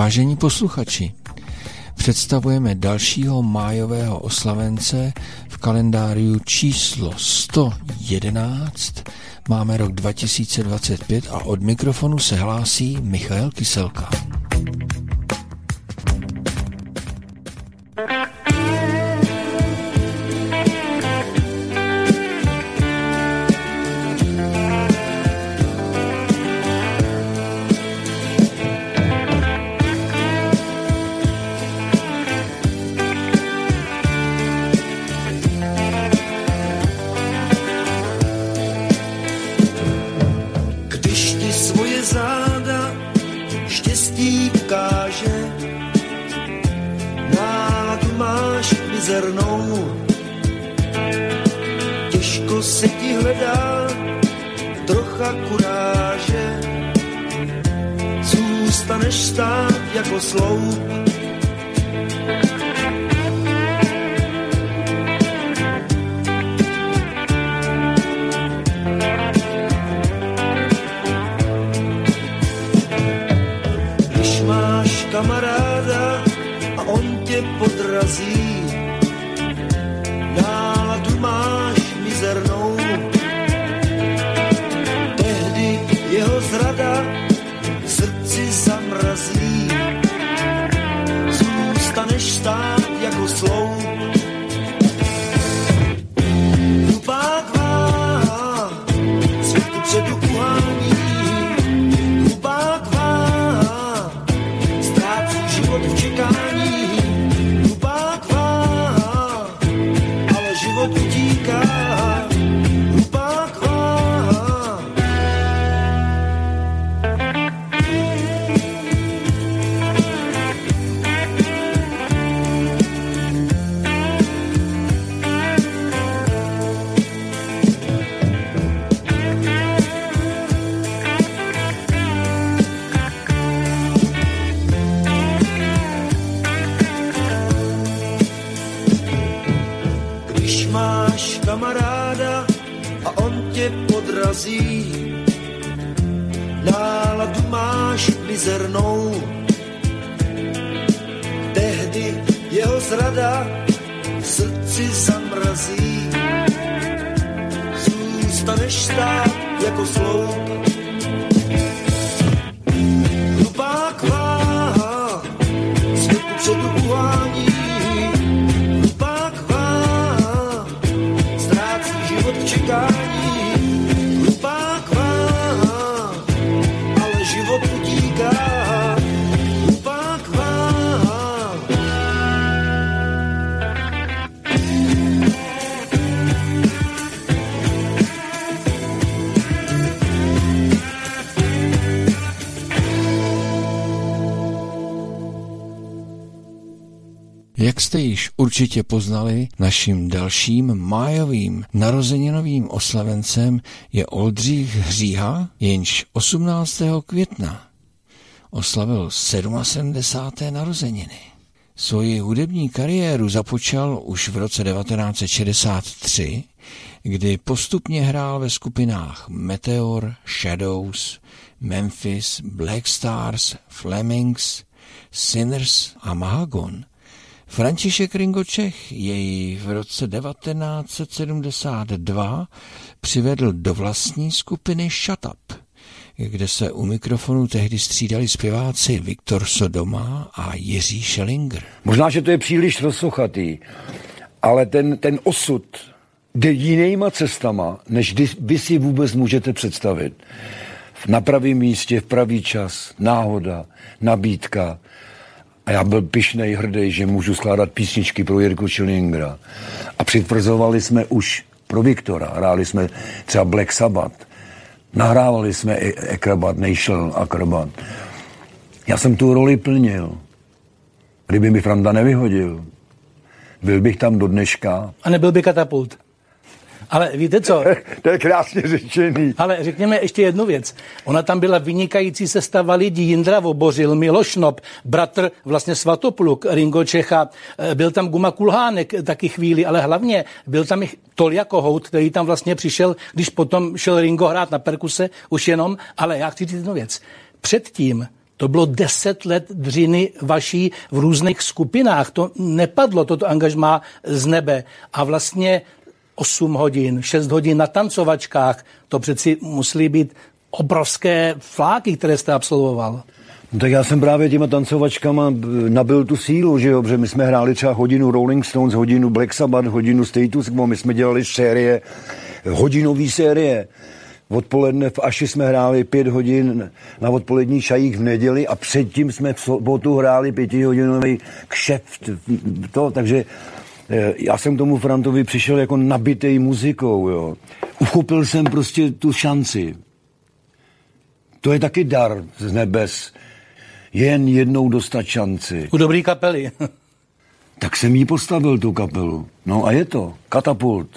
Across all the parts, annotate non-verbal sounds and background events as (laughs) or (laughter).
Vážení posluchači, představujeme dalšího májového oslavence v kalendáriu číslo 111. Máme rok 2025 a od mikrofonu se hlásí Michal Kyselka. Se ti hledá trocha kuráže, zůstaneš stát jako sloup. tě podrazí. Náladu máš mizernou, tehdy jeho zrada v srdci zamrazí. Zůstaneš stát jako sloup, jste již určitě poznali, naším dalším májovým narozeninovým oslavencem je Oldřich Hříha, jenž 18. května oslavil 77. narozeniny. Svoji hudební kariéru započal už v roce 1963, kdy postupně hrál ve skupinách Meteor, Shadows, Memphis, Black Stars, Flemings, Sinners a Mahagon František Ringo Čech jej v roce 1972 přivedl do vlastní skupiny Shut Up, kde se u mikrofonu tehdy střídali zpěváci Viktor Sodoma a Jiří Schellinger. Možná, že to je příliš rozsochatý, ale ten, ten osud jde jinýma cestama, než vy si vůbec můžete představit. Na pravém místě, v pravý čas, náhoda, nabídka, a já byl pišnej, hrdý, že můžu skládat písničky pro Jirku Schillingra. A přitvrzovali jsme už pro Viktora. Hráli jsme třeba Black Sabbath. Nahrávali jsme i Acrobat, Nation Acrobat. Já jsem tu roli plnil. Kdyby mi Franda nevyhodil, byl bych tam do dneška. A nebyl by katapult. Ale víte co? (laughs) to je krásně řečený. Ale řekněme ještě jednu věc. Ona tam byla vynikající sestava lidí. Jindra Vobořil, Miloš Nop, bratr vlastně Svatopluk, Ringo Čecha, eh, byl tam Guma Kulhánek taky chvíli, ale hlavně byl tam i Tolja Kohout, který tam vlastně přišel, když potom šel Ringo hrát na perkuse, už jenom, ale já chci říct jednu věc. Předtím To bylo deset let dřiny vaší v různých skupinách. To nepadlo, toto angažmá z nebe. A vlastně 8 hodin, 6 hodin na tancovačkách, to přeci musí být obrovské fláky, které jste absolvoval. No tak já jsem právě těma tancovačkama nabil tu sílu, že jo, protože my jsme hráli třeba hodinu Rolling Stones, hodinu Black Sabbath, hodinu Status Quo, my jsme dělali série, hodinový série. Odpoledne v Aši jsme hráli pět hodin na odpolední šajík v neděli a předtím jsme v sobotu hráli pětihodinový kšeft. To, takže eh, já jsem k tomu Frantovi přišel jako nabitej muzikou, jo. Uchopil jsem prostě tu šanci. To je taky dar z nebes jen jednou dostat šanci. U dobrý kapely. tak jsem jí postavil, tu kapelu. No a je to. Katapult.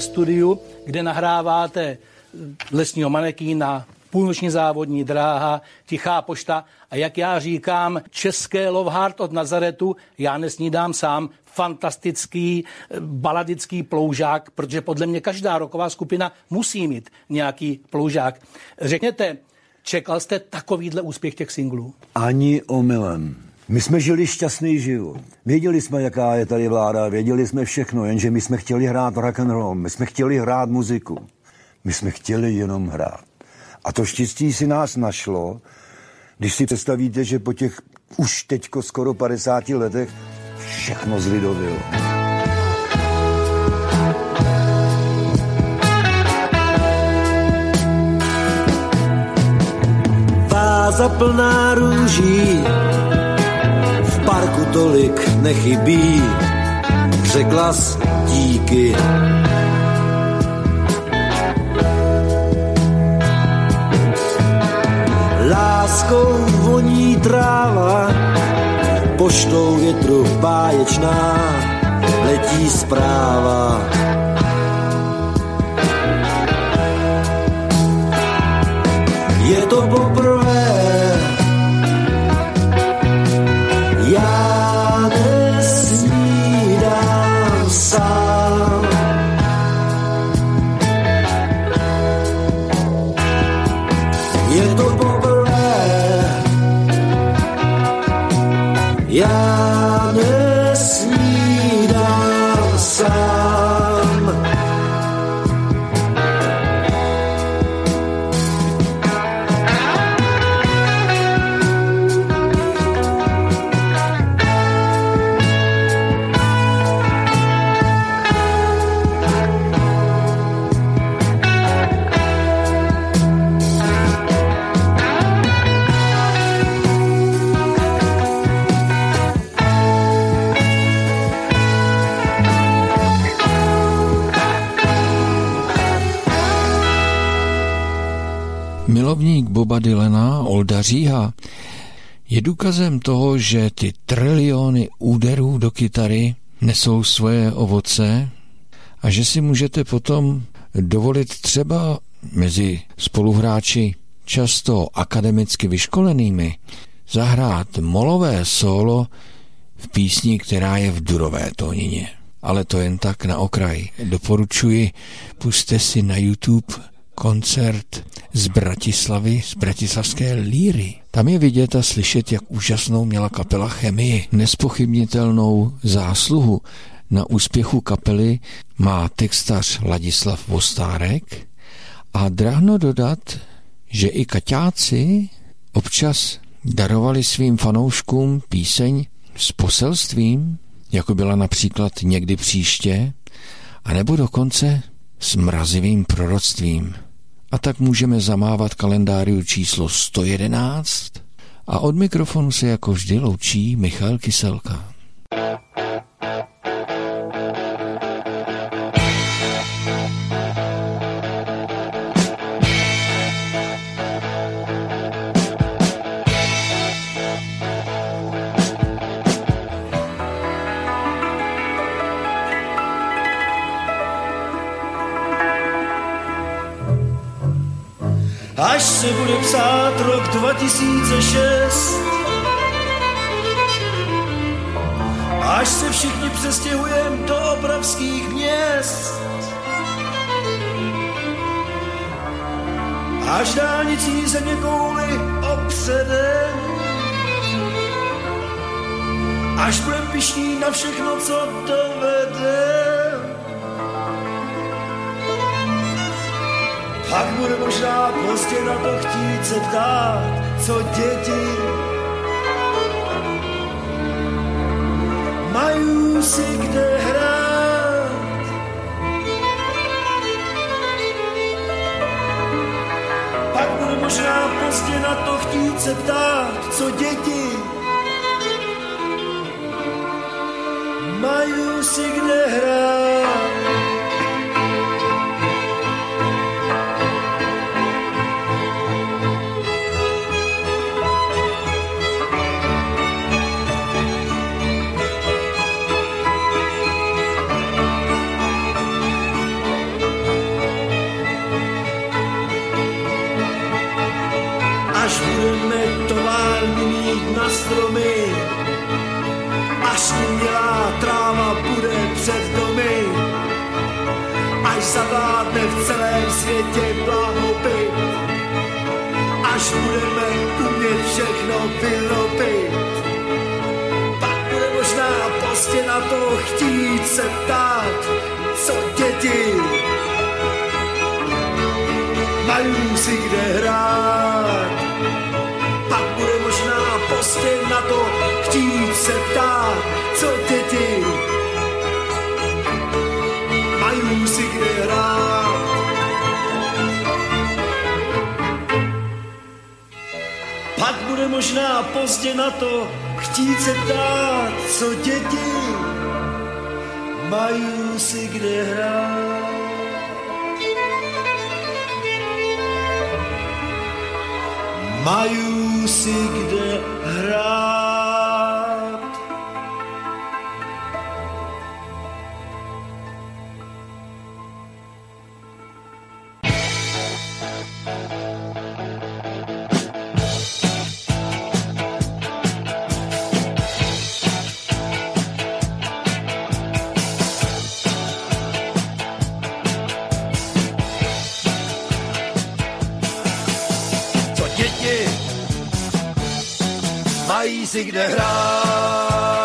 Studiu, kde nahráváte lesního manekína, půlnoční závodní dráha, tichá pošta a jak já říkám, české Love od Nazaretu, já nesnídám sám, fantastický baladický ploužák, protože podle mě každá roková skupina musí mít nějaký ploužák. Řekněte, čekal jste takovýhle úspěch těch singlů? Ani omylem. My jsme žili šťastný život. Věděli jsme, jaká je tady vláda, věděli jsme všechno, jenže my jsme chtěli hrát rock and roll, my jsme chtěli hrát muziku. My jsme chtěli jenom hrát. A to štěstí si nás našlo, když si představíte, že po těch už teďko skoro 50 letech všechno zlidovilo. Váza plná růží parku tolik nechybí, řekla díky. Láskou voní tráva, poštou větru báječná, letí zpráva. Je to poprvé, milovník Boba Dylana, Olda Říha, je důkazem toho, že ty triliony úderů do kytary nesou svoje ovoce a že si můžete potom dovolit třeba mezi spoluhráči často akademicky vyškolenými zahrát molové solo v písni, která je v durové tónině. Ale to jen tak na okraj. Doporučuji, puste si na YouTube koncert z Bratislavy, z bratislavské líry. Tam je vidět a slyšet, jak úžasnou měla kapela chemii. Nespochybnitelnou zásluhu na úspěchu kapely má textař Ladislav Vostárek a drahno dodat, že i kaťáci občas darovali svým fanouškům píseň s poselstvím, jako byla například někdy příště, anebo dokonce s mrazivým proroctvím. A tak můžeme zamávat kalendáriu číslo 111 a od mikrofonu se jako vždy loučí Michal Kyselka. Až se bude psát rok 2006. Až se všichni přestěhujem do obravských měst. Až dálnicí země kouly opředem. Až budem pišný na všechno, co dovedem. Pak bude možná prostě na to chtít se ptát, co děti mají si kde hrát. Pak bude možná prostě na to chtít se ptát, co děti mají si kde hrát. Před domy, až zavládne v celém světě blahobyt, až budeme umět všechno vyrobit. Pak bude možná prostě na to chtít se ptát, co děti mají si kde hrát. Pak bude možná prostě na to chtít se ptát, co děti možná pozdě na to chtít se ptát, co děti mají si kde hrát. mají si kde hrát. Si kde hrát.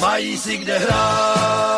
Mají si kde hrát.